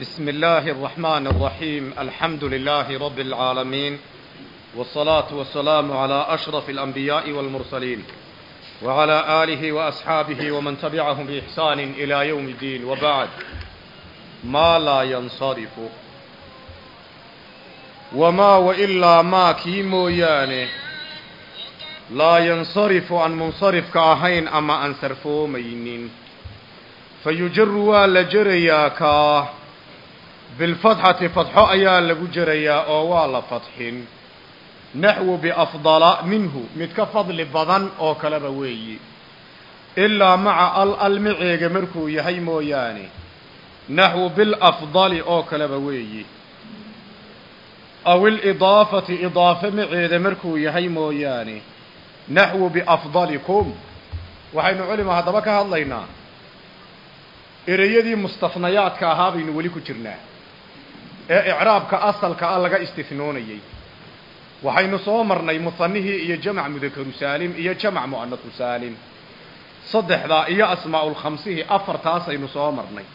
بسم الله الرحمن الرحيم الحمد لله رب العالمين والصلاة والسلام على أشرف الأنبياء والمرسلين وعلى آله وأصحابه ومن تبعهم بإحسان إلى يوم الدين وبعد ما لا ينصرف وما وإلا ما كي mooyaane laa yansarifu an munsarifka ahayn ama aan sarfoomaynin fayujaru waa la jerayaa kaa bilfatxati fadxo ayaa lagu jerayaa oo waa la fadxin. Naxwu biafdala minhu mid ka fadli badan oo kaleba weeyi. Ilaa maca al almiceega markuu yahay mooyaane. Naxwu bilafdali oo kaleba weeyi. Aw ilidaafati idaafe maceeda markuu yahay mooyaane. Naxwu biafdalikum. Waxaynu culima haddaba ka hadlaynaa. Ereyadii mustafnayaadka ahaa baynu weli ku jirnaa ee icraabka asalka ah laga istihnoonayey waxaynu soo marnay musanihii iyo jamc mudakaru saalim iyo jamc mu'anasu saalim. Saddexdaa iyo asmaa'ulkhamsihii afartaasaynu soo marnay.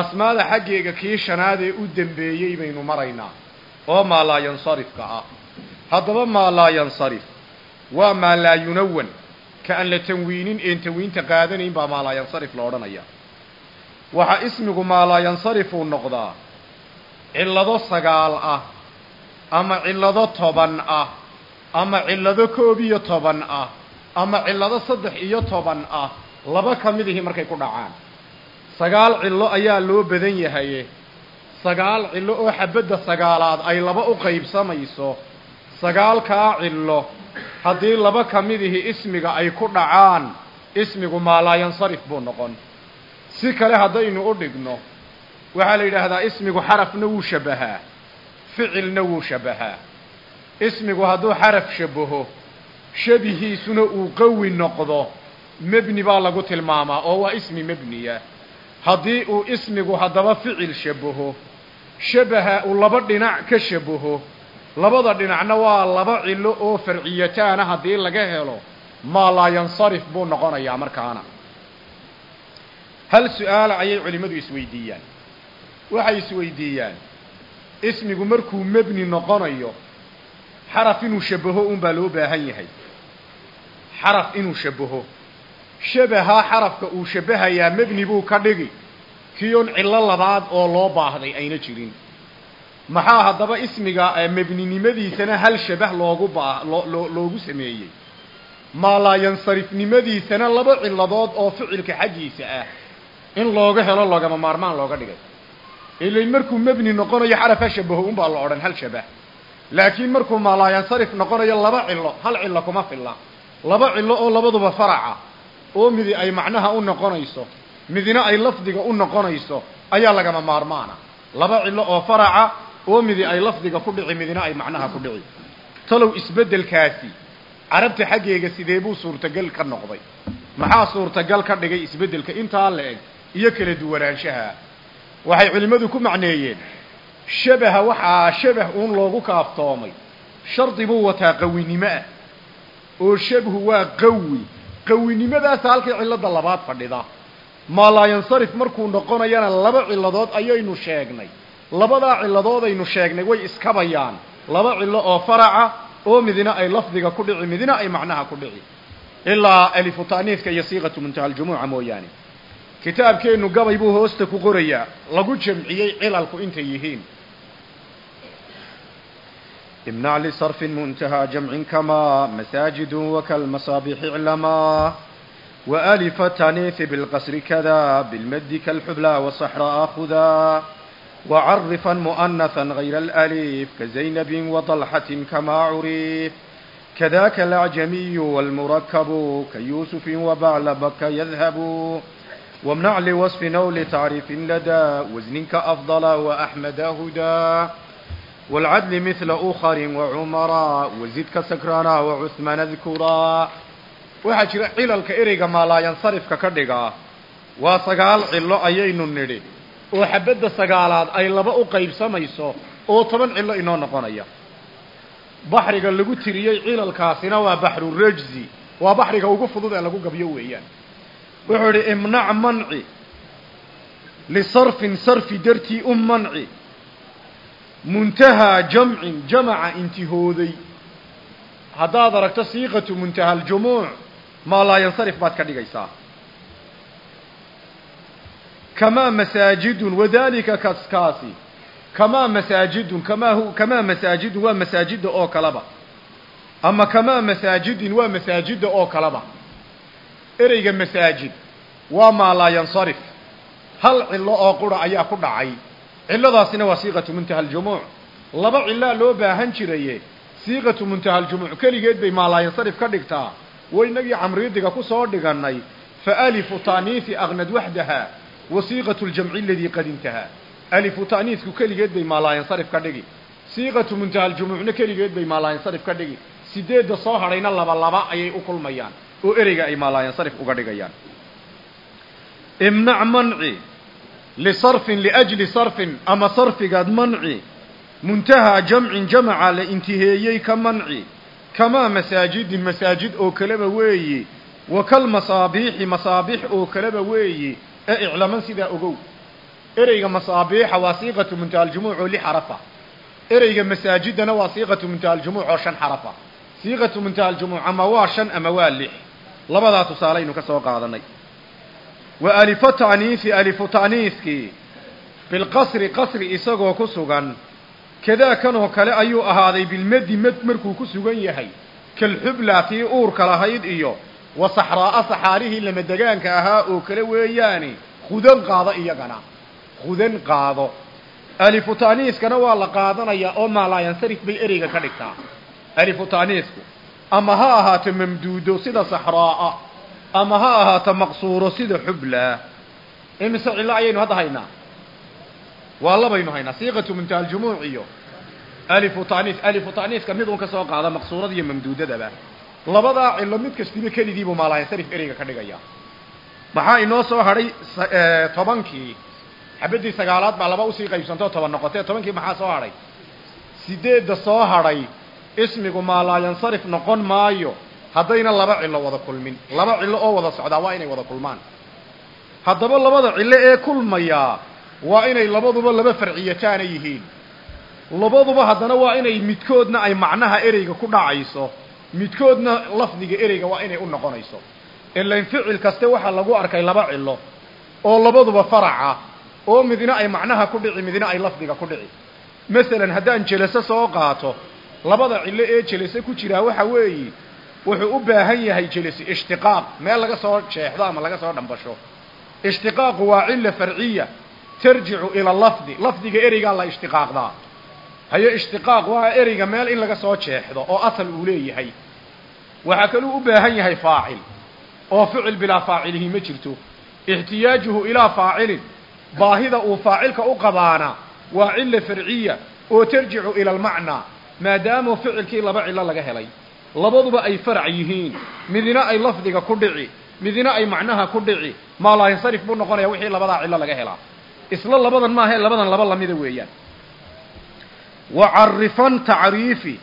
Asmaada xaggeega kii shanaad ee u dembeeyey baynu maraynaa. Oo maa laa yansarifka ah. Haddaba maa laa yansarif. Waa maa laa yunawan. Ka aan la tanwiinin een tanwiinta qaadanayn baa maa laa yansarif la odhanaya waxaa ismigu maa laa yansarifuu noqdaa cillado sagaal ah ama cillado toban ah ama cillado koob iyo toban ah ama cillado saddex iyo toban ah laba ka mid ihi markay ku dhacaan. Sagaal cillo ayaa loo badan yahaye sagaal cillo oo xabadda sagaalaad ay laba u qaybsamayso. Sagaalkaa cillo haddii laba ka mid ihi ismiga ay ku dhacaan ismigu maa laa yansarif buu noqon. Si kale haddaynu u dhigno waxaa la yidhaahdaa ismigu xarafna wuu shabbahaa ficilna wuu shabbahaa ismigu hadduu xaraf shabaho shabihiisuna uu qawi noqdo mebni baa lagu tilmaamaa oo waa ismi mebniya. Haddii uu ismigu haddaba ficil shabaho shabaha uu laba dhinac ka shabaho labada dhinacna waa laba cillo oo farciyataana haddii laga helo maa laa yansarif buu noqonayaa markaana. Hal su'aala ayay culimmadu isweydiiyaan waxay isweydiiyaan ismigu markuu mebni noqonayo xaraf inuu shabaho unbaa loo baahan yahay. Xaraf inuu shabaho. Shabahaa xarafka uu shabahayaa mebni buu ka dhigi. Kiyon cillo labaad oo loo baahday ayna jirin. Maxaa haddaba ismiga mebninimadiisana hal shabah loogu baa loo loogu sameeyey? Maalaa yansarifnimadiisana laba cilladood oo ficilka xaggiisa ah. In looga helo loogama maarmaan looga dhigay ilayn markuu mebni noqonayo xaraf ha shabaho unbaa la odhan hal shabah. Laakiin markuu maalaa yansarif noqonayo laba cillo hal cillo kuma filla. Laba cillo oo labaduba faraca. Oo midi ay macnaha u noqonayso midina ay lafdiga u noqonayso ayaa lagama maarmaana. Laba cillo oo faraca oo midi ay lafdiga ku dhici midina ay macnaha ku dhici. Talow isbeddelkaasi carabta xaggeega sidee buu suurtagal ka noqday? Maxaa suurtagal ka dhigay isbeddelka intaa la eg iyo kala duwanaanshaha waxay culimmadu ku macneeyeen shabaha waxaa shabah uun loogu kaaftoomay. Shardi buu wataa qawinimo ah. Oo shabhu waa qawi. Qawinimadaasa halkii cilladda labaad fadhida. Maa laa yansarif markuu noqonayana laba cilladood ayaynu sheegnay. Labadaa cilladoodaynu sheegnay way iskabayaan laba cillo oo faraca oo midina ay lafdiga ku dhici midina ay macnaha ku dhici. Ilaa alifu ta'niiska iyo siiqatu muntaha aljumuuca mooyaane kitaabkeennu gabay buu hoosta ku qorayaa lagu jamciyey cilalku intay yihiin. Imnac lisarfi muntahaa jamcin kamaa masaajidu wakalmasaabixi iclamaa waalifa taniifi bilqasri kada bilmadi kalxublaa wasaxraa khudaa wacarifan mu'anatha gayra alaliif kazaynabin wadalxatin kamaa curif kadaaka alacjamiyu walmurakabu kayuusufin wabaclabaka yadhabu وامنع لوصف أو لتعريف لدى وزن كأفضل وأحمد هدى والعدل مثل أخر وعمرا وزد كسكرانا وعثمان ذكرا waxaa jira cilalka ereyga maalaayansarifka ka dhigaa waa sagaal cillo ayaynu nidhi oo xabadda sagaalaad ay laba u qaybsamayso oo toban cillo inoo noqonaya baxriga lagu tiriyey cilalkaasina waa baxru rajzi waa baxriga ugu fudud ee lagu gabyo weeyaan wuxuu idhi imnac manci. Lisarfin sarfi dartii u manci. Muntahaa jamcin jamaca intihooday haddaad aragto siiqatu muntaha aljumuuc maa laa yansarif baad ka dhigaysaa. Kamaa masaajidun wadaalika kaskaasi kamaa masaajidun kamaa hu kamaa masaajidun waa masaajida oo kaleba ama kamaa masaajidin waa masaajida oo kaleba ereyga masaajid. Waa maa laa yansarif. Hal cillo oo qura ayaa ku dhacay. Cilladaasina waa siiqatu muntaha aljumuuc laba cillaa loo baahan jiraye siiqatu muntaha aljumuuc keligeed bay maa laa yansarif ka dhigtaa. Waynagii camriidiga ku soo dhigannay. Fa alifu taaniisi aknad waxdaha wa siiqatu ljamci aladii qad intahaa. Alifu taaniisku keligeed bay maa laa yansarif ka dhigi. Siiqatu muntaha aljumuucna keligeed bay maa laa yansarif ka dhigi. Sideedda soo hadhayna laba laba ayay u kulmayaan oo ereyga ay maa laa yansarif uga dhigayaan. Imnac manci lisarfin liajli sarfin ama sarfigaad manci muntahaa jamcin jamaca la intiheeyey ka manci kamaa masaajidin masaajid oo kaleba weeyi wa kal masaabiixi masaabiix oo kaleba weeyi ee iclaman sidaa ogow. Ereyga masaabiixa waa siiqatu muntaha aljumuuc oo li xarafa. Ereyga masaajidana waa siiqatu muntaha aljumuuc oo shan xarafa. Siiqatu muntaha aljumuuc ama waa shan ama waa lix labadaa tusaalaynu ka soo qaadanay. Wa alifu ta'niisi alifu ta'niiskii bilqasri qasri isagoo ku sugan. Kadaa kanoo kale ayuu ahaaday bilmedi med markuu ku sugan yahay. Kalxubla tii uurka lahayd iyo wa saxraa'a saxaarihii lamadegaanka ahaa oo kale weeyaani. Khudan qaado iyagana. Khudan qaado. Alifu ta'niiskana waa la qaadanayaa oo maalaayansarif bay ereyga ka dhigtaa alifu ta'niisku ama ha ahaato mamduudo sida saxraa'a ama ha ahaato maqsuuro sida xubla. Imise cillo ayaynu hadda haynaa? Waa labaynu haynaa siiqatu muntaha aljumuuc iyo alifu ta'niis alifu ta'niiska mid un ka soo qaada maqsuurada iyo mamduudadaba. Labadaa cillo mid kastiba keligiibuu maalaayansarif ereyga ka dhigaya. Maxaa inoo soo hadhay tobankii? Xabaddii sagaalaad baa laba u sii qaybsantoo toban noqotee tobankii maxaa soo hadhay? Sideedda soo hadhay ismigu maalaayansarif noqon maayo. Haddayna laba cillo wada kulmin. Laba cillo oo wada socdaa waa inay wada kulmaan. Haddaba labada cillo ee kulmayaa waa inay labaduba laba farciyataana yihiin. Labaduba haddana waa inay midkoodna ay macnaha ereyga ku dhacayso. Midkoodna lafdiga ereyga waa inay u noqonayso. Ilain ficil kaste waxaa lagu arkay laba cillo oo labaduba faraca oo midna ay macnaha ku dhici midna ay lafdiga ku dhici. Masalan haddaan jelaso soo qaato labada cillo ee jelase ku jiraa waxa weeyi wuxuu u baahan yahay jelasi ishtiqaaq. Meel laga soo jeexdo ama laga soo dhambasho. Ishtiqaaqu waa cilla farciya tarjicu ila lafdi. Lafdiga ereygaa la ishtiqaaqdaa haye ishtiqaaq waa ereyga meel in laga soo jeexdo oo asal uu leeyahay. Waxaa kaluu u baahan yahay faacil oo ficil bilaa faacilihi ma jirto. Ixtiyaajuhu ilaa faacilin baahida uu faacilka u qabaana waa cilla farciya oo tarjicu ila almacnaa maadaama ficilkii laba cillo laga helay. Labaduba ay farac yihiin. Midna ay lafdiga ku dhici. Midna ay macnaha ku dhici. Maalaayansarif buu noqonaya wixii labadaa cillo laga helaa. Isla labadan maahae labadan laba lamida weeyaan. Wacarifan tacriifi.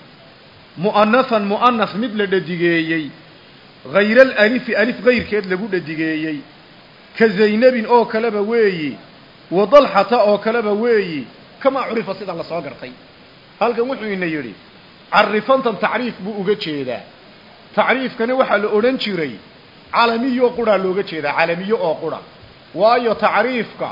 Mu'anafan mu'anas mid la dhadigeeyey. Hayra alalifi alif kayrkeed lagu dhadigeeyey. Ka zaynabin oo kaleba weeyi. Wa dalxata oo kaleba weeyi. Kamaa curifa sida la soo gartay halkan wuxuu ina yidhi carifantan tacriif buu uga jeedaa. Tacriifkana waxaa la odhan jiray calamiyo qurhaa looga jeedaa calamiyo oo qura. Waayo tacriifka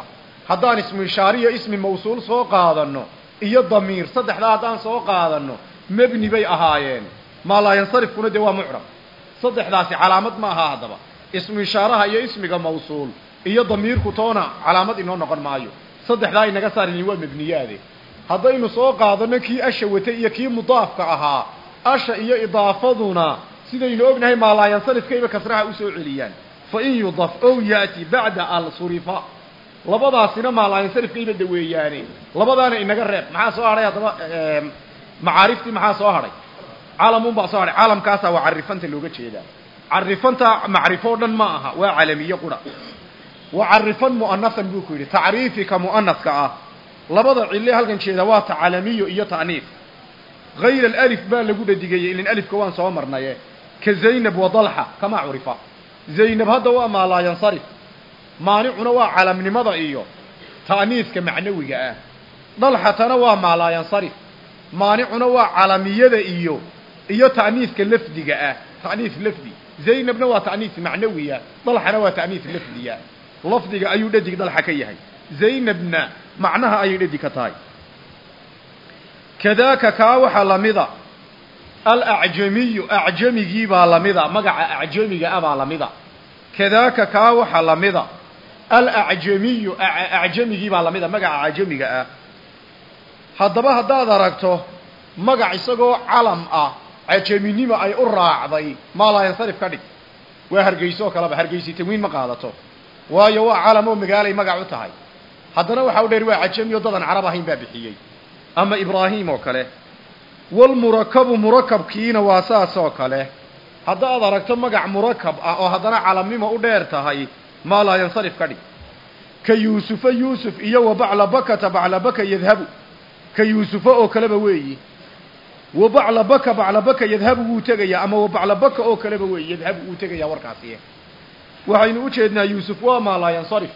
haddaan ismu ishaariyo ismi mawsuul soo qaadanno iyo damiir saddexdaa haddaan soo qaadanno mebni bay ahaayeen. Maalaayansarifkuna dee waa mucrab. Saddexdaasi calaamad ma aha haddaba. Ismu ishaaraha iyo ismiga mawsuul iyo damiirku toona calaamad inoo noqon maayo. Saddexdaa inaga saarni waa mebniyaade haddaynu soo qaadanno kii asha watay iyo kii mudaafka ahaa asha iyo idaafaduna sidaynu ognahay maalaayansarifkayba kasraha u soo celiyaan. Fa in yudaf ow yaati bacda al surifa. Labadaasina maalaayansarifkayba daweeyaane labadaana inaga reeb. Maxaa soo hadhay haddaba macaariftii maxaa soo hadhay calamun baa soo hadhay calamkaasaa waa carifanta looga jeedaa. Carifanta macrifo o dhan ma aha. Waa calamiye qura. Wa carifan mu'anasan buu ku yidhi. Tacriifika mu'anaska ah labada cille halkan jeeda waa ta calamiyo iyo ta'niif. Hayra alif baa lagu dhadigeeyey ilin alifka waan soo marnaye. Ka zaynab wa dalxa kamaa curifa. Zaynab hadda waa maalaayansarif maanicuna waa calamnimada iyo ta'niiska macnawiga ah. Dalxatana waa maa laa yansarif maanicuna waa calamiyada iyo iyo ta'niiska lafdiga ah. Ta'niis lafdi. Zaynabna waa ta'niis macnawiya. Dalxana waa ta'niis lafdiya. Lafdiga ayuu dhadig dalxa ka yahay zaynabna macnaha ayay dhadig ka tahay. Kadaaka kaa waxaa lamida alacjamiyu acjamigii baa lamida magaca acjamiga ah baa lamida kadaaka kaa waxaa lamida alacjamiyu acjamigii baa lamida magaca acjamiga ah. Haddaba haddaad aragto magac isagoo calam ah cajaminimo ay u raacday maa laa yansarif ka dhig. Waa hargeyso kaleba hargeysi tanwiin ma qaadato. Waayo waa calam oo magaalay magac u tahay haddana waxa u dheer waa cajami oo dadan carab ahayn baa bixiyey. Ama ibraahim oo kale. Walmurakabu murakabkiina waa saas oo kale. Haddaad aragto magac murakab ah oo haddana calamnimo u dheer tahay maa laa yansarif ka dhig. Ka yuusufa yuusuf iyo wa baclabakata baclabaka yadhabu. Ka yuusufa oo kaleba weeyi. Wa baclabaka baclabaka yadhabu wuu tegayaa ama wa baclabaka oo kaleba weeyi yadhabu wuu tegayaa warkaasi. Waxaynu u jeednaa yuusuf waa maa laa yansarif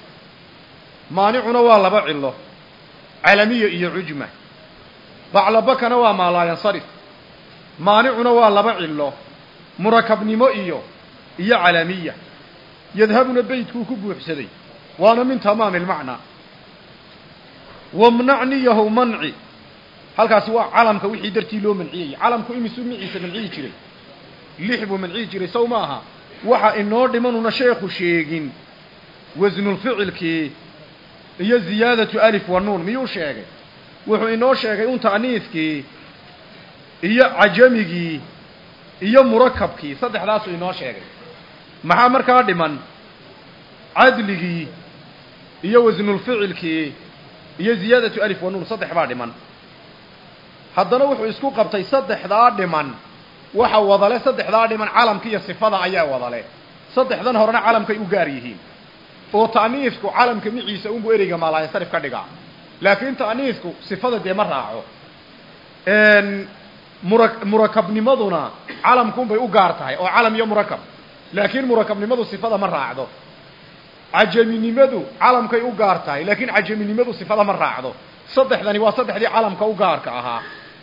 maanicuna waa laba cilo calamiya iyo cujma baclabakana waa maa laa yansarif. Maanicuna waa laba cilo murakabnimo iyo iyo calamiya. Yadhabuna beytkuu ku buuxsaday waana min tamaami ilmacnaa wamnacniyahu manci. Halkaasi waa calamka wixii dartii loo manciyayey calamku imisuu miciisa manciyi jiray. Lix buu manciyi jiray sow ma aha. Waxa inoo dhimanuna sheekhu sheegin. Wasnulficilkii iyo ziyaadatu alif wa nuun miyuu sheegay? Wuxuu inoo sheegay un ta'niiskii iyo cajamigii iyo murakabkii saddexdaasuu inoo sheegay. Maxaa markaa dhiman? Cadligii iyo wasnulficilkii iyo ziyaadatu alif wa nuun saddex baa dhiman. Haddana wuxuu isku qabtay saddexdaa dhiman. Waxa wadale saddexdaa dhiman calamka iyo sifada ayaa wadale. Saddexdan horena calamkay u gaar yihiin oo ta'niisku calamka miciisa unbu ereyga maalaayansarif ka dhigaa. Laakiin ta'niisku sifada dee ma raaco. Mura murakabnimaduna calamkunbay u gaar tahay oo calam iyo murakab. Laakiin murakabnimadu sifada ma raacdo. Cajaminimadu calamkay u gaar tahay laakiin cajaminimadu sifada ma raacdo. Saddexdani waa saddexdii calamka u gaarka ahaa.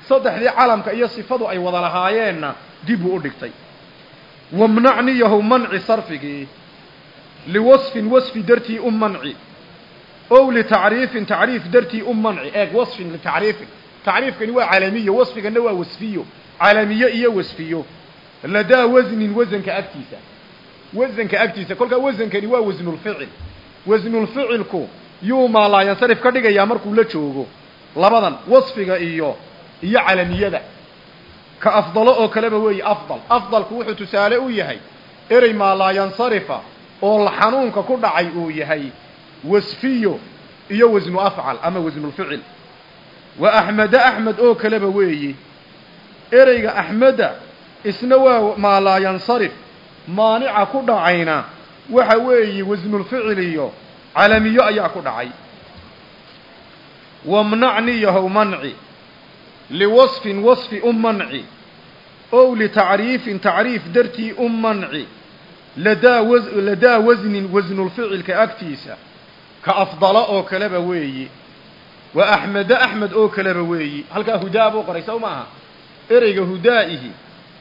Saddexdii calamka iyo sifadu ay wada lahaayeenna dib uu u dhigtay. Wamnacniyahu manci sarfigii liwasfin wasfi dartii u manci ow litacriifin tacriif dartii u manci eeg wasfin litacriifin tacriifkani waa calamiyo wasfigana waa wasfiyo calamiye iyo wasfiyo ladaa wasnin wasanka agtiisa wasanka agtiisa kolkaa wasankani waa wasnulficil wasnulficilku yuu maalaa yansarif ka dhigayaa markuu la joogo labadan wasfiga iyo iyo calamiyada ka afdalo oo kaleba weeye afdal afdalku wuxuu tusaale u yahay erey maalaa yansarifa oo xanuunka ku dhacay uu yahay wasfiyo iyo wasnu afcal ama wasnulficil wa axmeda axmed oo kaleba weeye ereyga axmeda isna waa maalaa yansarif maanica ku dhacayna waxa weeye wasnulficil iyo calamiyo ayaa ku dhacay. Wamnacniyahow manci liwasfin wasfi u manci ow litacriifin tacriif dartii u manci ladaa wa ladaa wasnin wasnulficilka agtiisa ka afdala oo kaleba weeyi. Wa axmeda axmed oo kaleba weeyi. Halkaa hudaa buu qoray sow maaha? Ereyga hudaa'ihi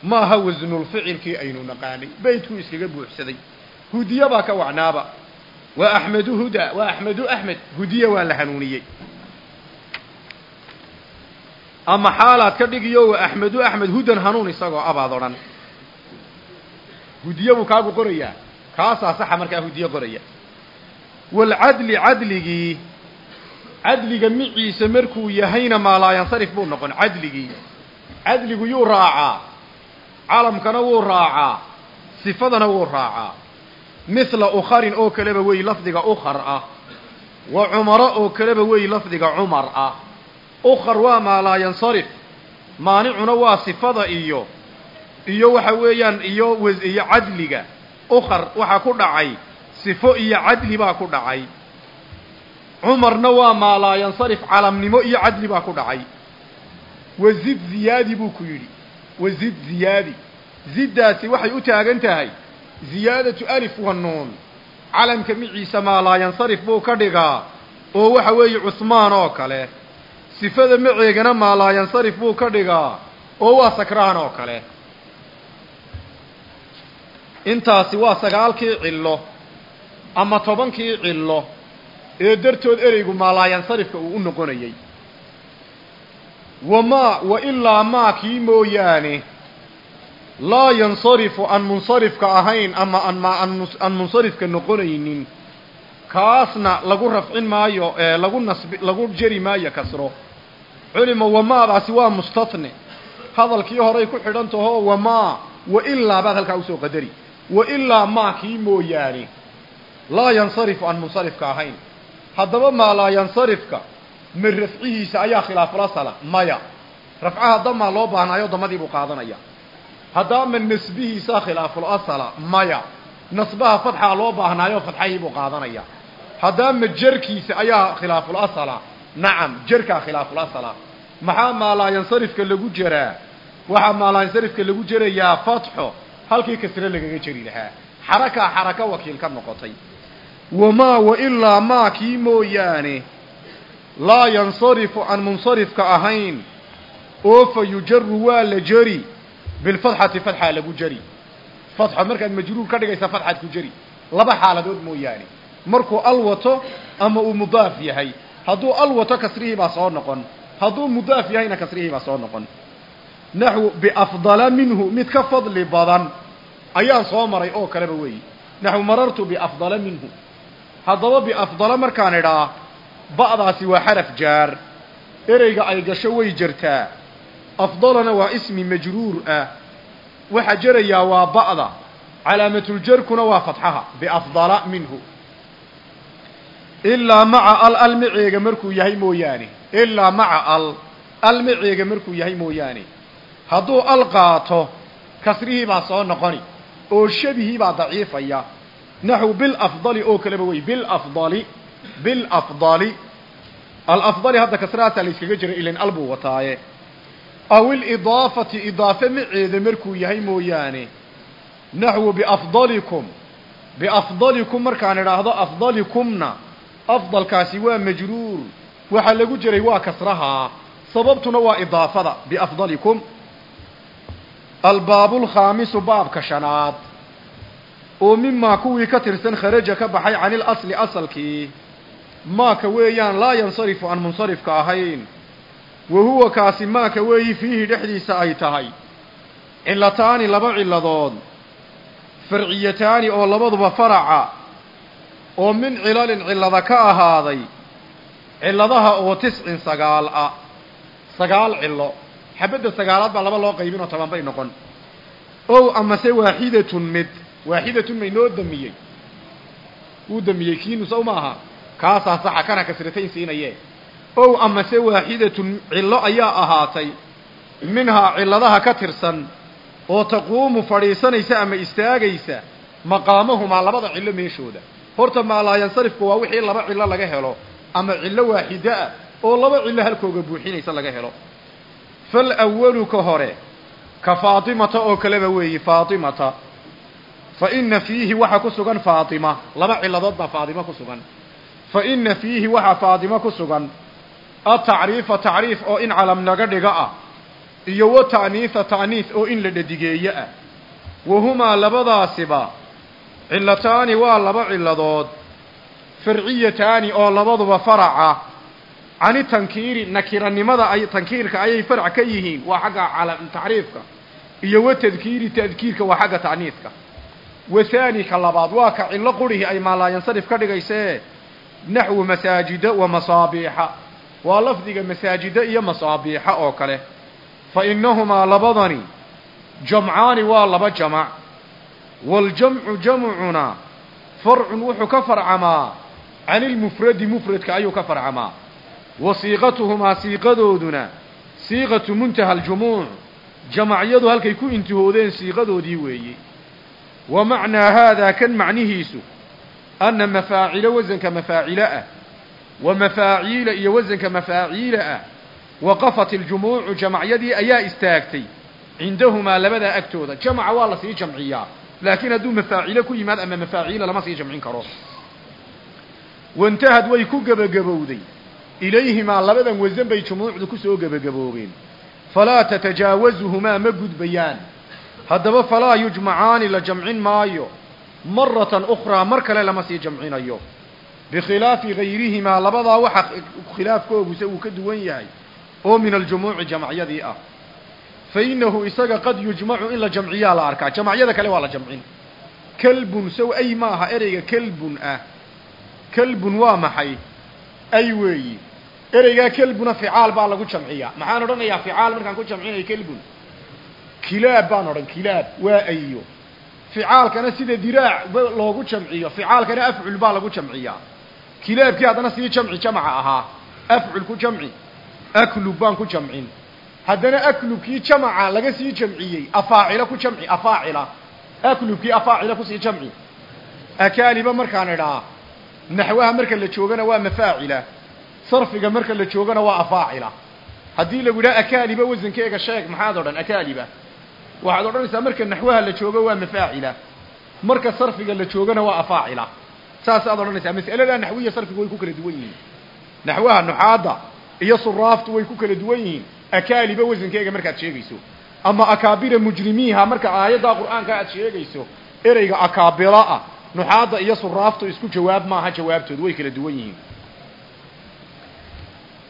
maaha wasnulficilkii aynu naqaanay. Beytkuu iskaga buuxsaday. Hudiye baa ka wacnaaba. Waa axmedu huda waa axmedu axmed hudiye waa la hanuuniyey. Ama xaalaad ka dhigiyo wa axmedu axmed hudan hanuun isagoo abaad odhan hudiye buu kaagu qorayaa kaasaa saxa markaa hudiye qoraya waalcadli cadligii cadliga miciisa markuu yahayna maalaayansarif buu noqon cadligii cadligu yuu raacaa calamkana wuu raacaa sifadana wuu raacaa mithla ukharin oo kaleba wey lafdiga ukhar ah. Wa cumaro oo kaleba wey lafdiga cumar ah. Ukhar waa maa laa yansarif maanicuna waa sifada iyo iyo waxa weeyaan iyo iyo cadliga ukhar waxaa ku dhacay sifo iyo cadli baa ku dhacay. Cumarna waa maa yansarif calamnimo iyo cadli baa ku dhacay. Wazid ziyaadi buu ku yidhi. Wazid ziyaadi. Ziddaasi waxay u taagan tahay ziyaadatu alif wa nuun. Calamka miciisa maa yansarif buu ka dhigaa oo waxa weeye cusmaan oo kale. Sifada maceegana maalaayansarif buu ka dhigaa oo waa sakraan oo kale intaasi waa sagaalkii cillo ama tobankii cillo ee dartood ereygu maalaayansarifka uu u noqonayey. Wamaa wa ilaa maa kii mooyaane laa yansarifu aan munsarifka ahayn ama aan munsarifka noqonaynin kaasna lagu rafcin maayo lagu nasbi lagu jeri maayo kasro. Culima wamaadaasi waa mustatne. Hadalkii horay ku xidhan taho wamaa wa ilaa baad halkaa u soo qadari wa ilaa maa kii mooyaane. Laa yansarifu aan munsarifka ahayn. Haddaba maa laa yansarifka ma rafcihiisa ayaa khilaafulasala maya. Rafcaha damaa loo baahnaayo damadii buu qaadanaya. Haddaba ma nasbihiisa khilaaful asala maya. Nasbaha fadxaa loo baahnaayo fadxahii buu qaadanaya. Haddaba ma jerkiisa ayaa khilaaful asala nacam jerkaa khilaaful asala. Maxaa maalaayansarifka lagu jeraa? Waxaa maalaayansarifka lagu jerayaa fatxo halkii kasre lagaga jeri lahaa. Xarakaa xaraka wakiil ka noqotay. Wamaa wa ilaa maa kii mooyaane laa yansarifu aan munsarifka ahayn oo fa yujaru waa la jeri bilfatxati fatxaa lagu jeri fatxo markaad majruur ka dhigaysa fatxaad ku jeri laba xaaladood mooyaane. Markuu al wato ama uu mudaaf yahay. Hadduu al wato kasrihii baa soo noqon. Hadduu mudaaf yahayna kasrihii baa soo noqon naxwu biafdala minhu mid ka fadli badan ayaan soo maray oo kaleba weeyi. Naxwu marartu biafdala minhu. Haddaba biafdala markaan idhaa ba'daasi waa xaraf jaar. Ereyga ay gasho way jirtaa. Afdalana waa ismi majruur ah. Waxa jerayaa waa ba'da. Calaamatul-jarkuna waa fatxaha biafdala minhu. Ilaa maca al markuu yahay mooyaane. Ilaa maca al almaceega markuu yahay mooyaane hadduu al qaato kasrihii baa soo noqoni. Oo shabihii baa daciifaya. Naxw bilafdali oo kaleba wey bilafdali bilafdali. Alafdali hadda kasrahaasaa la yskaga jiray ilan al buu wataaye. Aw ilidaafati idaafe maceeda markuu yahay mooyaane. Naxwu biafdalikum. Biafdalikum markaan idhaahdo afdalikumna. Afdalkaasi waa majruur. Waxaa lagu jiray waa kasrahaa sababtuna waa idaafada. Biafdalikum albaabulkhaamisu baabka shanaad oo mimaa kuwii ka tirsan kharaja ka baxay cani ilasli asalkii maaka weeyaan laa yansarifu aan munsarifka ahayn wa huwa kaasi maaka weeyi fiihi dhexdiisa ay tahay cilataani laba ciladood farciyataani oo labaduba faraca oo min cilalin cillada ka ahaaday cilladaha oo tiscin sagaal ah sagaal cillo xabadda sagaalaad baa laba loo qaybin oo toban bay noqon. Ow amase waaxidatun mid waaxidatun maynoo damiyey. Wuu damiyey kiinu sow maaha kaasaa saxa kana kasratayn siinaye ow amase waaxidatun cillo ayaa ahaatay. Minhaa cilladaha ka tirsan oo taquumu fadhiisanaysa ama istaagaysa maqaamahumaa labada cillo meeshooda. Horta maalaayansarifku waa wixii laba cillo laga helo ama cillo waaxida ah oo laba cillo halkooga buuxinaysa laga helo fal awalu ka hore ka faatimata oo kaleba weeyi faatimata. Fa ina fiihi waxa ku sugan faatima. Laba cilladood baa faatimo ku sugan. Fa ina fiihi waxaa faatimo ku sugan. Atacriifa tacriif oo in calam naga dhiga ah. Iyo wa ta'niitha ta'niis oo in la dhadigeeye ah. Wahumaa labadaasiba cillataani waa laba cilladood farciyataani oo labaduba faraca cani tankiiri nakiranimada ay tankiirka ayay farac ka yihiin. Waa xagga tacriifka. Iyo wa tadkiiri tadkiirka waa xagga ta'niiska wahaani ka labaad waa ka cillo qurihii ay maalaayansarif ka dhigaysee. Naxwu masaajida wa masaabiixa. Waa lafdiga masaajida iyo masaabiixa oo kale. Fa innahumaa labadani jamcaani waa laba jamac. Waaljamcu jamcuna farcun wuxuu ka farcamaa. Cani ilmufradi mufradka ayuu ka farcamaa wa siiqatuhumaa siiqadooduna siiqatu muntaha aljumuuc. Jamacyadu halkay ku intihoodeen siiqadoodii weeye wa macnaa haadaa kan macnihiisu. Anna mafaacilo wasanka mafaacilo ah. Wa mafaaciila iyo wasanka mafaaciila ah. Waqafat iljumuucu jamacyadii ayaa istaagtay. Cindahumaa labadaa agtooda. Jamaca waa la sii jamciyaa. Laakiin hadduu mafaacilo ku yimaad ama mafaaciila lama sii jamcin karo. Wantahad way ku gebagabowday ilayhimaa labadan wasan bay jumuucdu ku soo gebagaboobeen falaa tatajaawazuhumaa ma gudbayaan haddaba falaa yujmacaani la jamcin maayo maratan ukhraa mar kale lama sii jamcinayo bikhilaafi gayrihimaa labadaa waxa khilaafkooguse uu ka duwan yahay oo min aljumuuci jamcyadii ah fa innahu isaga qad yujmacu in la jamciyaa la arkaa jamacyada kale waa la jamcin kalbun sow ay maaha ereyga kalbun ah kalbun waa maxay ay weeyi? Ereygaa kelbuna ficaal baa lagu jamciyaa. Maxaan odhanayaa ficaal markaan ku jamcinayo kelbun? Kilaab baan odhan kilaab. Waa ayo ficaalkana sida diraac loogu jamciyo. Ficaalkana afcul baa lagu jamciyaa. Kilaabkii haddana sii jamci jamaca ahaa. Afcul ku jamci. Aklub baan ku jamcin. Haddana aklubkii jamaca laga sii jamciyey afaacila ku jamci afaacila. Aklubkii afaacila ku sii jamci. Akaaliba markaan idhaa naxwaha marka la joogana waa mafaacila sarfiga marka la joogana waa afaacila haddii lagu yidhaha akaaliba wasankeega sheeg maxaad odhan akaaliba waxaad odhanaysaa marka naxwaha la joogo waa mafaacila marka sarfiga la joogana waa afaacila saasaad odhanaysaa mas'alada naxwiya sarfiga way ku kala duwan yihiin naxwaha nuxaadda iyo suraaftu way ku kala duwan yihiin akaaliba wasankeega markaad sheegayso ama akaabira mujrimiiha marka aayaddaa qur'aanka aad sheegayso ereyga akaabira nuxaadda iyo suraaftu isku jawaab maaha jawaabtoodu way kala duwan yihiin.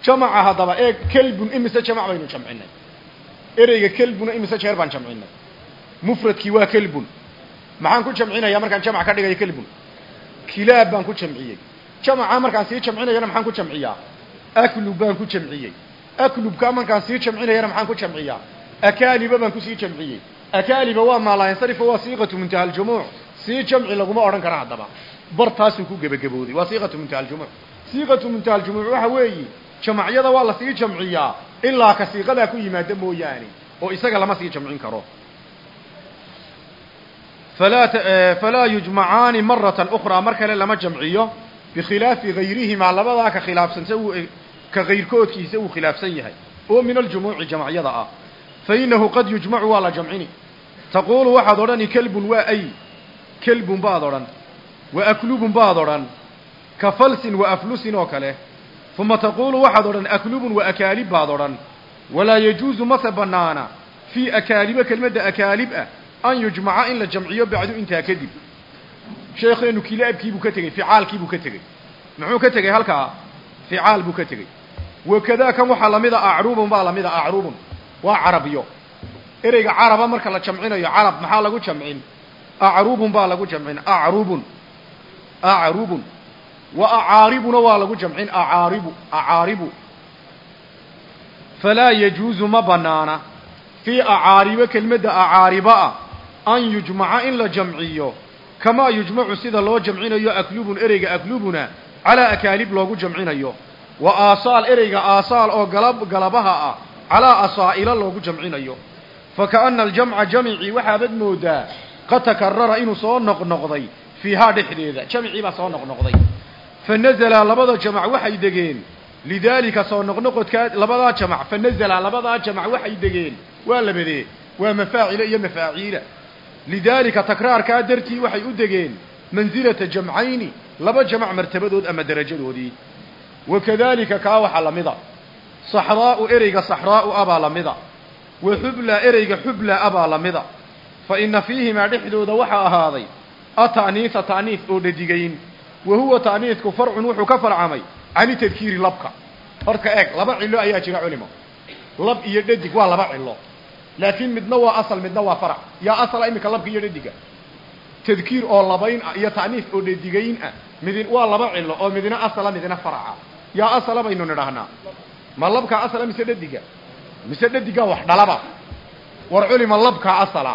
Jamaca haddaba ee kelbun imise jamac baynu jamcinay. Ereyga kelbuna imise jeer baan jamcinay. Mufradkii waa kelbun. Maxaan ku jamcinayaa markaan jamac ka dhigayo kelbun? Kilaab baan ku jamciyey. Jamaca markaan sii jamcinayana maxaan ku jamciyaa? Aklub baan ku jamciyey. Aklubka markaan sii jamcinayana maxaan ku jamciyaa? Akaaliba baan ku sii jamciyey. Akaaliba waa maalayansarifa waa siiqatu muntaha aljumuuc sii jamci laguma odhan kara haddaba. Bartaasuu ku gebagabooday. Waa siiqatu muntaha aljumuuc siiqatu muntaha aljumuuc waxa weeye jamacyada waa la sii jamciyaa ilaa ka siiqadaa ku yimaada mooyaane oo isaga lama sii jamcin karo. Falaa falaa yujmacaani maratan ukhraa. Mar kale lama jamciyo. Bikhilaafi gayrihimaa labadaa ka khilaafsansa uu ka kayrkoodkiisa uu khilaafsan yahay. Oo min aljumuuci jamacyada ah. Fa innahu qad yujmacu waa la jamcini. Taquulu waxaad odhani kelbun waa ay kelbun baad odhan wa aklubun baad odhan ka falsin wa aflusin oo kale. Uma taquulu waxaad odhan aklubun wa akaalib baad odhan. Walaa yajuusu mase bannaana fii akaaliba kelmadda akaalib ah an yujmaca in la jamciyo bacdu intaa kadib. Sheekheenu kilaabkiibuu ka tegey ficaalkiibuu ka tegey. Muxuu ka tegey halkaa? Ficaal buu ka tegey. Wakadaa kan waxaa lamida acrubun baa lamida acrubun waa carabyo. Ereyga caraba marka la jamcinayo carab maxaa lagu jamcin acrubun baa lagu jamcin acrubun acrubun wa acaaribuna waa lagu jamcin acaaribu acaaribu falaa yajuusu ma banaana fii acaaribo kelmadda acaariba ah an yujmaca in la jamciyo kamaa yujmacu sida loo jamcinayo aklubun ereyga aklubuna calaa akaalib loogu jamcinayo wa aasaal ereyga aasaal oo galab galabaha ah calaa asaa'ila loogu jamcinayo fa ka'anna aljamca jamicii waxaabad moodaa qad takarara inuu soo noqnoqday fiihaa dhexdeeda. Jamicii baa soo noqnoqday. Fa nazalaa labada jamac waxay degeen. Lidaalika soo noqnoqodkaa labadaa jamac. Fa nazalaa labadaa jamac waxay degeen. Waa labadee. Waa mafaacila iyo mafaaciila lidaalika takraarkaa dartii waxay u degeen mansilata jamcayni laba jamac martabadood ama derajadoodii wakadaalika kaa waxaa lamida saxraa'u ereyga saxraa'u abaa lamida wa xubla ereyga xubla abaa lamida fa ina fiihimaa dhexdooda waxaa ahaaday ata'niisa ta'niis oo dhadigayn wa huwa ta'niisku farcun wuxuu ka farcamay cani tadkiiri labka horka eeg laba cilo ayaa jira culimo lab iyo dhadig waa laba cilo laakiin midna waa asal midna waa farac yaa asala iminka labka iyo dhadiga tadkiir oo labayn ah iyo ta'niis oo dhadigayn ah midin waa laba cilo oo midna asala midna faraca yaa asala baynu nidhahnaa ma labkaa asala mise dhadiga mise dhadigaa wax dhalaba war culima labkaa asala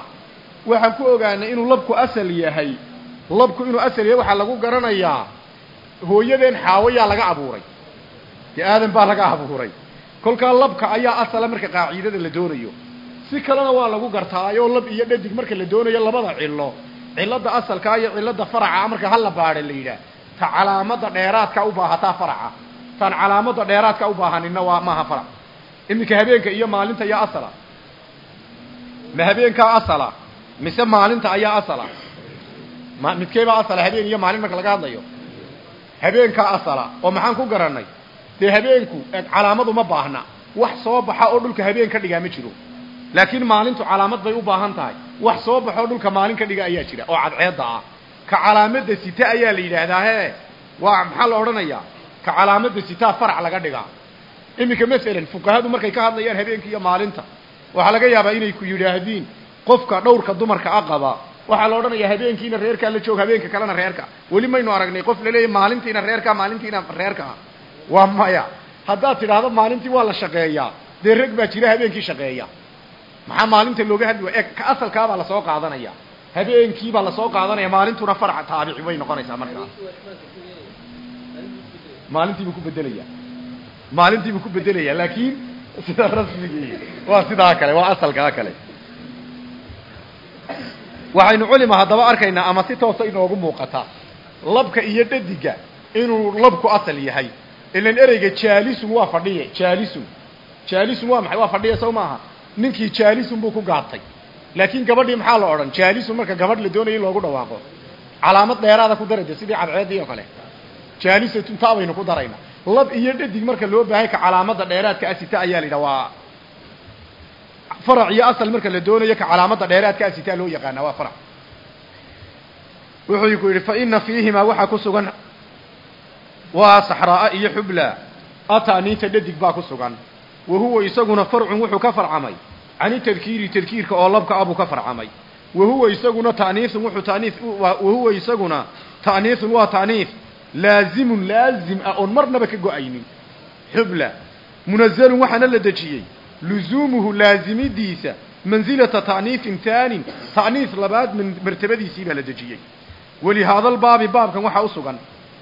waxaan ku ogaanay inuu labku asal yahay. Labku inuu asal yahay waxaa lagu garanayaa hooyadeen xaawo laga abuuray. Dee aadan baa laga abuuray. Kolkaa labka ayaa asala marka qaaciidada la doonayo. Si kalena waa lagu gartaayoo lab iyo dhadig marka la doonayo labada cilo cilada asalkaa iyo cilada faraca marka hala baadha la yidhaah. Ta calaamada dheeraadka u baahataa faraca. Taan calaamada dheeraadka u baahanina waa maaha farac. Iminka habeenka iyo maalinta ayaa asala. Ma habeenkaa asala mise maalinta ayaa asala. Ma midkeebaa asala habeen iyo maalin marka laga hadlayo. Habeenkaa asala oo maxaan ku garannay? Dee habeenku calaamadu ma baahna. Wax soo baxa oo dhulka habeen ka dhigaa ma jiro. Laakiin maalintu calaamad bay u baahan tahay. Wax soo baxoo dhulka maalin ka dhiga ayaa jira oo cadceedda ah. Ka calaamadda sita ayaa la yidhaahdaa he waa maxaa la odhanayaa ka calaamadda sitaa farac laga dhigaa. Iminka masalan fuqahadu markay ka hadlayaan habeenka iyo maalinta waxaa laga yaabaa inay ku yidhaahdiin qofka dhowrka dumarka a qaba. Waxaa la odhanayaa habeenkiina reerkaa la joog habeenka kalena reerka. Weli maynu aragnay qof laleeyahy maalintiina reerka maalintiina reerka. Waa maya. Haddaad tidhaahdo maalintii waa la shaqeeyaa. Dee rag baa jira habeenkii shaqeeya maxaa maalinta looga hadli waaya ka asalkaabaa la soo qaadanaya. Habeenkiibaa la soo qaadanaya. Maalintuna farac taabici bay noqonaysaa markaa. Maalintiibuu ku bedelaya maalintiibuu ku bedelaya laakiin sida rasmigii waa sidaa kale waa asalkaa kale waxaynu culima haddaba arkaynaa ama si toosa inoogu muuqata. Labka iyo dhadiga inuu labku asal yahay. Ilan ereyga jaalisun waa fadhiye jaalisun jaalisun waa maxay? Waa fadhiye sow maaha. Ninkii jaalisun buu ku gaabtay laakiin gabadhii maxaa la odhan? Jaalisun marka gabadh la doonayo in loogu dhawaaqo. Calaamad dheeraada ku darade sidii cadceeddii oo kale. Jaalisatun taa ku darayna. Lab iyo dhadig marka loo baahay ka calaamadda dheeraadka asita ayaa la yidhaha waa farac iyo asal marka la doonayo ka calaamadda dheeraadka asita loo yaqaana waa farac. Wuxuu ku yidhi fa ina fiihimaa waxaa ku sugan waa saxraa'a iyo xubla. Ataniinta dhadig baa ku sugan. Wa huwa isaguna farcun wuxuu ka farcamay. Cani tadkiiri tadkiirka oo labka abuu ka farcamay. Wa huwa isaguna ta'niisun wuxuu ta'niis wa huwa isaguna ta'niisun waa ta'niis laazimun laazim ah oon marnaba ka go'aynin. Xubla. Munazalun waxaana la dejiyey luzuumuhu laazimidiisa mansilata ta'niifin taanin ta'niis labaad martabadiisii baa la dejiyey walihaadalbaabi baabkan waxaa u sugan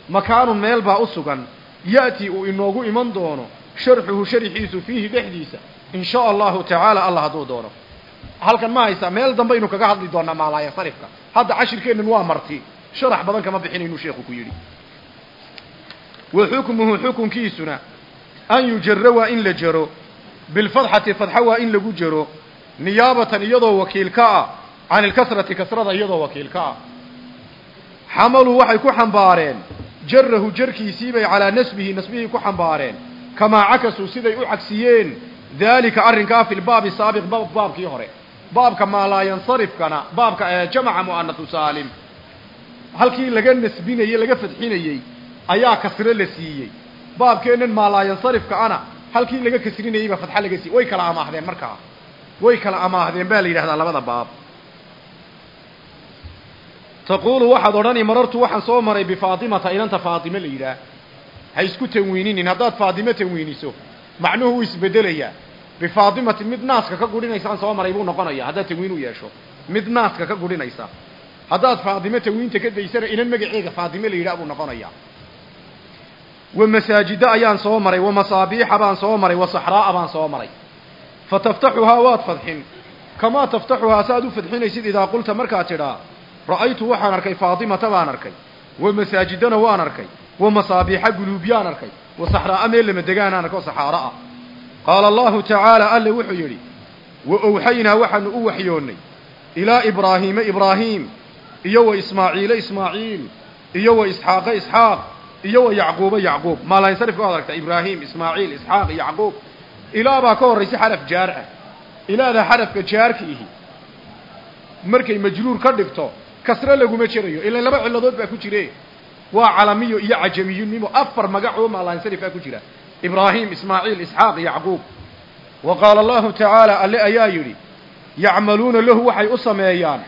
makaanun meel baa u sugan ya'tii uu inoogu iman doono sharxuhu sharxiisu fiihi dhexdiisa in shaa allahu tacaala allah hadduu doono halkan ma haysaa meel dambaynu kaga hadli doonaa maalaaya sarifka hadda cashirkeennan waa marti sharax badan kama bixinaynuu sheekhu ku yidhi wa xukmuhu xukunkiisuna an yujara waa in la jaro bilfadxati fadxa waa in lagu jaro niyaabatan iyadoo wakiil ka ah can ilkasrati kasrada iyadoo wakiil ka ah. Xamaluu waxay ku xambaareen jarahu jarkiisii bay calaa nasbihi nasbihii ku xambaareen. Kamaa cakasuu siday u cagsiyeen daalika arrinkaa fi lbaabi saabiq baabkii hore. Baabka maalaayansarifkana baabka jamaca mu'anathu saalim. Halkii laga nasbinayey laga fadxinayey ayaa kasre la siiyey. Baabkeennan maalaayansarifka ana halkii laga kasrinayeyba fadxa laga siiyey. Way kala amaahdeen markaa way kala amaahdeen baa la yidhahdaa labada baab. Taquulu waxaad odhani marartu waxaan soo maray bifaatimata inanta faatime la yidhaah. Ha isku tanwiininin haddaad faatime tanwiiniso macnuhu wuu isbedelayaa bifaatimati mid naaska ka gudhinaysaan soo maray buu noqonaya. Haddaad tanwiin u yeesho mid naaska ka gudhinaysa. Haddaad faatime tanwiinta ka daysana inan magaceega faatime la yidhaah buu noqonayaa wa masaajida ayaan soo maray wa masaabiixa baan soo maray wa saxraa'a baan soo maray. Fa taftaxuhaa waad fadxin. Kamaa taftaxuhaa saaad u fadxinaysid idaa qulta markaad tidhaa ra'aytu waxaan arkay faatimata baan arkay wa masaajidana waan arkay wa masaabiixa guluubyaan arkay wa saxraa'a meel lama degaanaan arkay oo saxaaro ah. Qaala allahu tacaala alle wuxuu yidhi wa owxaynaa waxaanu u waxyoonnay ilaa ibraahiima ibraahiim iyo wa ismaaciile ismaaciil iyo wa isxaaqa isxaaq iyo wa yacquuba yacquub. Maalansarifka waad aragtaa ibraahim ismaaciil isxaaq yacquub. Ilaa baa ka horraysa xaraf jaar ah. Ilaada xarafka jaarka ihi. Markay majruur ka dhigto kasre laguma jerayo ilan laba ciladood baa ku jire. Waa calamiyo iyo cajamiyunimo afar magac oo maalansarif ah ku jira. Ibraahim ismaaciil isxaaq yacquub. Wa qaala allahu tacaala alle ayaa yidhi yacmaluuna lahu waxay u sameeyaan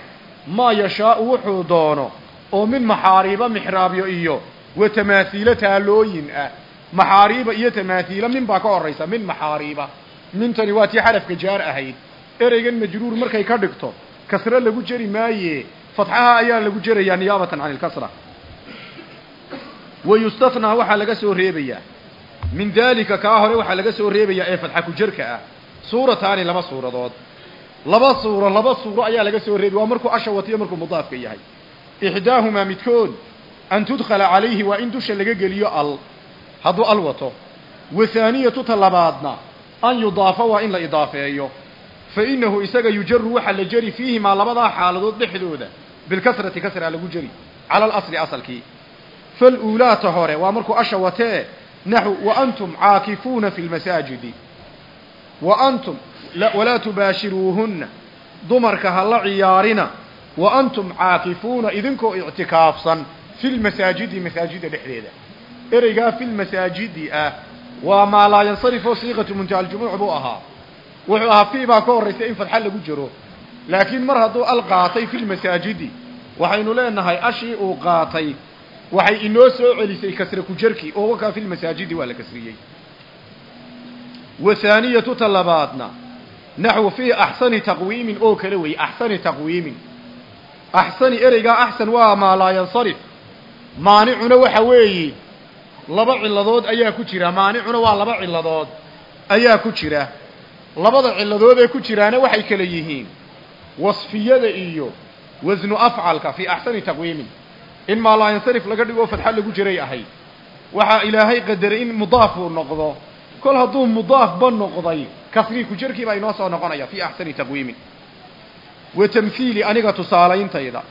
maa yashaau wuxuu doono oo min maxaariiba mixraabyo iyo wa tamaathiilo taalooyin ah maxaariiba iyo tamaathiilo min baa ka horraysa min maxaariiba mintani waa tii xarafka jaar ahayd ereygan majruur markay ka dhigto kasre lagu jeri maaye fatxaha ayaa lagu jerayaa niyaabatan can ilkasra wa yustathnaa waxaa laga soo reebayaa min daalika kaa hore waxaa laga soo reebayaa ee fatxa ku jerka ah suurataani laba suuradood laba suuro laba suuro ayaa laga soo reebay waa markuu asha watiyo markuu mudaafka yahay ixdaahumaa midkood an tudkhala calayhi waa in dusha laga geliyo al hadduu al wato wa haaniyatu ta labaadna an yudaafa waa in la idaafeeyo fa innahu isaga yujaru waxaa la jeri fiihimaa labadaa xaaladood dhexdooda bilkasrati kasraa lagu jeri cala alasli asalkii faluulaata hore waa markuu asha watee naxw wa antum caakifuuna fi lmasaajidi wa antum walaa tubaashiruuhunna dumarka ha la ciyaarina wa antum caakifuuna idinkoo ictikaafsan fi lmasaajidi masaajida dhexdeeda ereygaa fi lmasaajidi ah waa maa laa yansarifoo siiqatu muntaha aljumuuc buu ahaa wuxuu ahaa fi baa ka horraysa in fadxa lagu jiro laakiin mar hadduu al qaatay fi lmasaajidi waxaynu leenahay ashii uu qaatay waxay inoo soo celisay kasra ku jerki oo wakaa fi lmasaajidi waa la kasriyey wa haaniyatu ta labaadna naxwu fii axsani taqwiimin oo kale weeye axsani maanicuna waxa weeye laba ciladood ayaa ku jira. Maanicuna waa laba ciladood ayaa ku jira. Labada ciladood ee ku jiraana waxay kale yihiin wasfiyada iyo wasnu afcalka fii axsani taqwiimin. In maa laa yansarif laga dhigo fadxa lagu jiray ahayd waxaa ilaahay qadaray in mudaaf uu noqdo. Kol hadduu mudaafba noqday kasrii ku jirkii baa inoo soo noqonaya fii axsani taqwiimin. Wa tamhiili aniga tusaalayntayda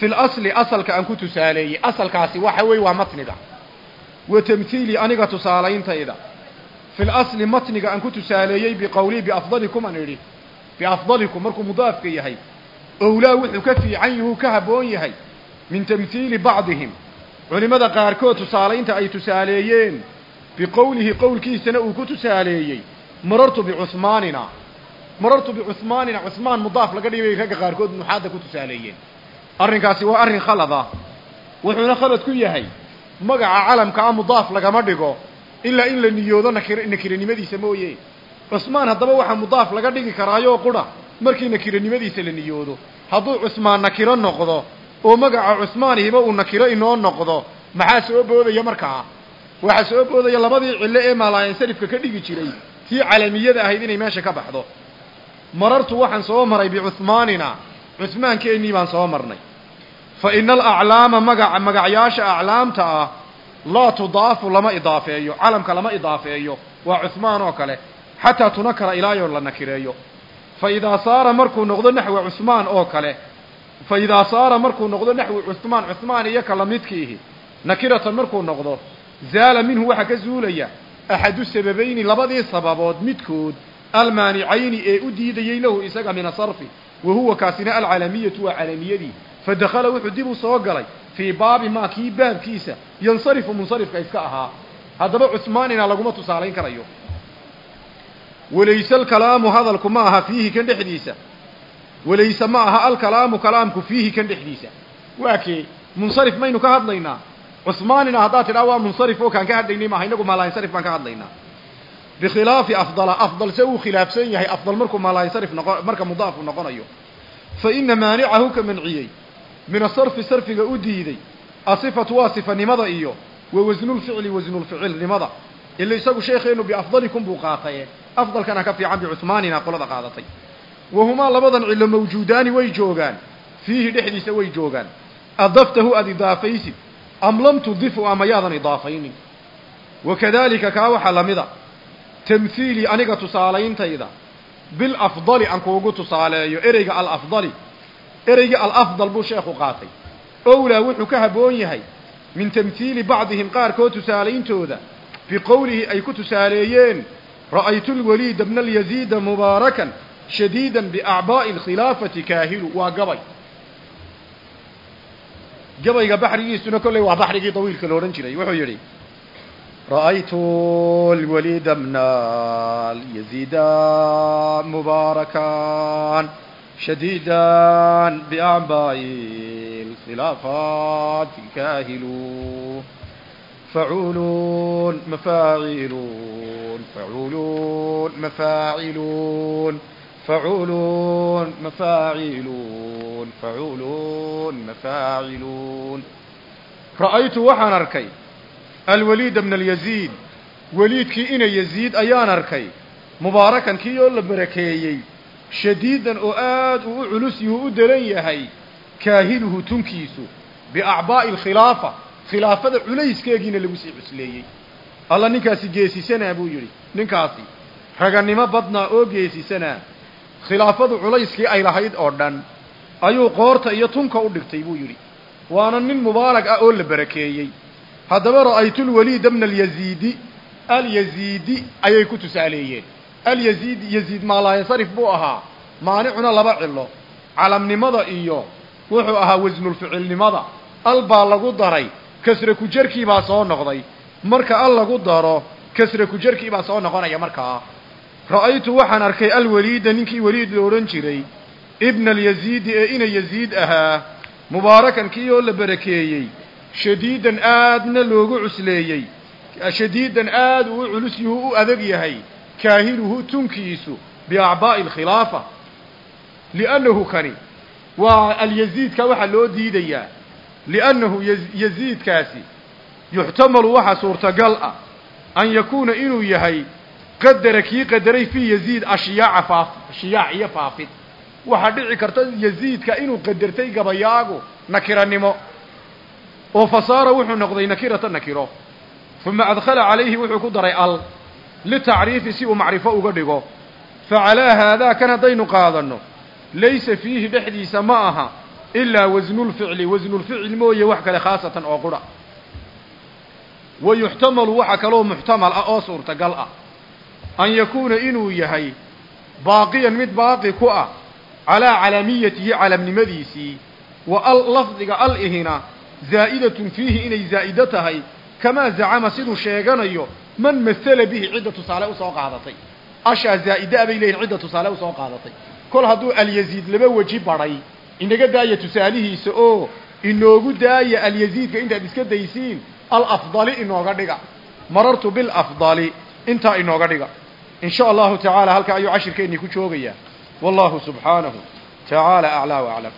fil asli asalka aan ku tusaaleeyey asalkaasi waxa weeye waa matniga wa tamhiili aniga tusaalayntayda fil asli matniga aan ku tusaaleeyey biqowlii biafdalikum aan idhi biafdalikum markuu mudaafka yahay owlaa wuxuu ka fiican yuhuu ka habboon yahay min tamhiili bacdihim culimmada qaarkood tusaalaynta ay tusaaleeyeen biqowlihi qowlkiisana uu ku tusaaleeyey marartu bicuhmaanina marartu bicuhmaanina cuhmaan mudaaf laga dhigay ragga qaarkood nuxaadda ku tusaaleeyeen arrinkaasi waa arrin khalad ah. Wuxuuna khalad ku yahay magaca calamka ah mudaaf lagama dhigo ilaa in la niyoodo nakir nakiranimadiisa mooye. Cusmaan haddaba waxaa mudaaf laga dhigi karaayoo qura markii nakiranimadiisa la niyoodo. Hadduu cusmaan nakiro noqdo oo magaca cusmaanihiba uu nakiro inoo noqdo maxaa soo boodaya markaa? Waxaa soo boodaya labadii cillo ee maalaayansarifka ka dhigi jiray tii calamiyada ahayd inay meesha ka baxdo. Marartu waxaan soo maray bicuhmaanina cusmaankeennii baan soo marnay fa ina alaclaama magaca magacyaasha aclaamta ah laa tudaafu lama idaafeeyo. Calamka lama idaafeeyo. Waa cuhmaan oo kale. Xataa tunakara ilaayoo la nakireeyo. Fa idaa saara markuu noqdo naxwa cusmaan oo kale. Fa idaa saara markuu noqdo naxwi cuhmaan cuhmaan iyo ka lamidkiihi nakiratan markuu noqdo zaala minhu waxaa ka zuulaya. Axadu sababayni labadii sababood midkood almaanicayni ee u diidayey lahu isaga min asarfi wa huwa kaasina alcalamiyatu waa calamiyadii fa dakhala wuxuu dib u soo galay fii baabi maa kii baabkiisa yansarifu munsarifka iska ahaa haddaba cusmaanina laguma tusaalayn karayo walayse alkalaamu hadalku ma aha fiihi kan dhexdiisa walayse ma aha alkalaamu kalaamku fiihi kan dhexdiisa waa kee munsarif maynu ka hadlaynaa cusmaanina haddaad tidhaa waa munsarif oo kaan ka hadlaynay maaha inagu maalaansarif baan ka hadlaynaa bikhilaafi afdala afdal se uu khilaafsan yahay afdal markuu maalaansarif noqo marka mudaafu noqonayo fa ina maanicahu ka manciyey min asarfi sarfiga u diiday asifatu waa sifanimada iyo wa wasnulficli wasnulficilnimada ila isagu sheekheenu biafdalikum buu qaataye afdalkana ka fiican bicuhmaanina qolada qaadatay. Wahumaa labadan cillo mawjuudaani way joogaan. Fiihi dhexdiisa way joogaan. Adaftahu aad idaafaysid. Am lam tudifu ama yaadan idaafaynin. Wakadaalika kaa waxaa lamida tamhiili aniga tusaalayntayda bilafdali aan kuugu tusaaleeyo ereyga alafdali ereyga alafdal buu sheekhu qaatay. Owlaa wuxuu ka habboon yahay min tamhiili bacdihim qaarkood tusaalayntooda biqowlihi ay ku tusaaleeyeen ra'aytu lwaliida bna alyaziida mubaarakan shadiida biacbaa'i alkhilaafati kaahilu. Waa gabay. Gabayga baxrigiisuna kolley waa baxrigii dawiilka la odhan jiray wuxuu yidhi ra'aytu lwaliida bna alyaziida mubaarakan shadiida biacbaa'i alkhilaafati kaahilu فعولون مفاعلون فعولون مفاعلون فعولون مفاعلون فعولون مفاعلون رأيت وحن أركي الوليد من اليزيد وليد كي إنا يزيد أيان أركي مباركا كي يقول بركيي shadiidan oo aad uu u culus yihuu u daran yahay kaahinuhu tunkiisu biacbaa'i alkhilaafa khilaafada culayskeegiina lagu sii cusleeyey. Alla ninkaasi geesisanaa buu yidhi ninkaasi raganimo badnaa oo geesisanaa khilaafadu culayskii ay lahayd oo dhan ayuu qoorta iyo tunka u dhigtay buu yidhi. Waana nin mubaalag ah oo la barakeeyey. Haddaba ra'aytulwaliida bna alyaziidi alyaziidi ayay ku tusaaleeyeen alyaziidi yaziid maalaayansarif buu ahaa. Maanicuna laba cilo calamnimada iyo wuxuu ahaa wasnulficilnimada al baa lagu daray kasra kujarkii baa soo noqday. Marka al lagu daro kasra kujarkii baa soo noqonaya markaa ra'aytu waxaan arkay alwaliida ninkii waliid la odhan jiray ibna alyaziidi ee ina yaziid ahaa. Mubaarakan kii oo la barakeeyey shadiidan aadna loogu cusleeyey. Shadiidan aad uu culus u adag yahay kaahiluhu tunkiisu biacbaa'i alkhilaafa liannahu kani waa alyaziidka waxaa loo diidayaa liannahu yaziidkaasi yuxtamalu waxa suurtagal ah an yakuuna inuu yahay qadara kii qadaray fii yaziid ashiyaaca faaf shiyaac iyo faafid. Waxaa dhici karta yaziidka inuu qadartay gabayaagu nakiranimo oo fasaara wuxuu noqday nakirata nakiro. Uma adkhala calayhi wuxuu ku daray litacriifi si uu macrifo uga dhigo facalaa haadaa kan haddaynu qaadanno laysa fiihi dhexdiisa ma aha ilaa wasnulficli wasnulficil mooye wax kale khaasatan oo qura wa yuxtamalu waxa kaloo muxtamal ah oo suurtagal ah an yakuuna inuu yahay baaqiyan mid baaqi ku ah calaa calamiyatihi calamnimadiisii wa al lafdiga al ihina zaa'idatun fiihi inay zaa'ido tahay kamaa zacama siduu sheeganayo man masala bihi cidda tusaale u soo qaadatay. Ashaa zaa'ida bay leeyihiin cidda tusaale u soo qaadatay. Kol hadduu alyaziid laba weji badhay inaga daaya tusaalihiisa oo inoogu daaya alyaziidka intaad iska daysiin alafdali inooga dhiga. Marartu bilafdali intaa inooga dhiga. In sha allahu tacaala halkaa ayuu cashirkeennii ku joogayaa. Wallahu subxaanahu tacaala aclaa waclam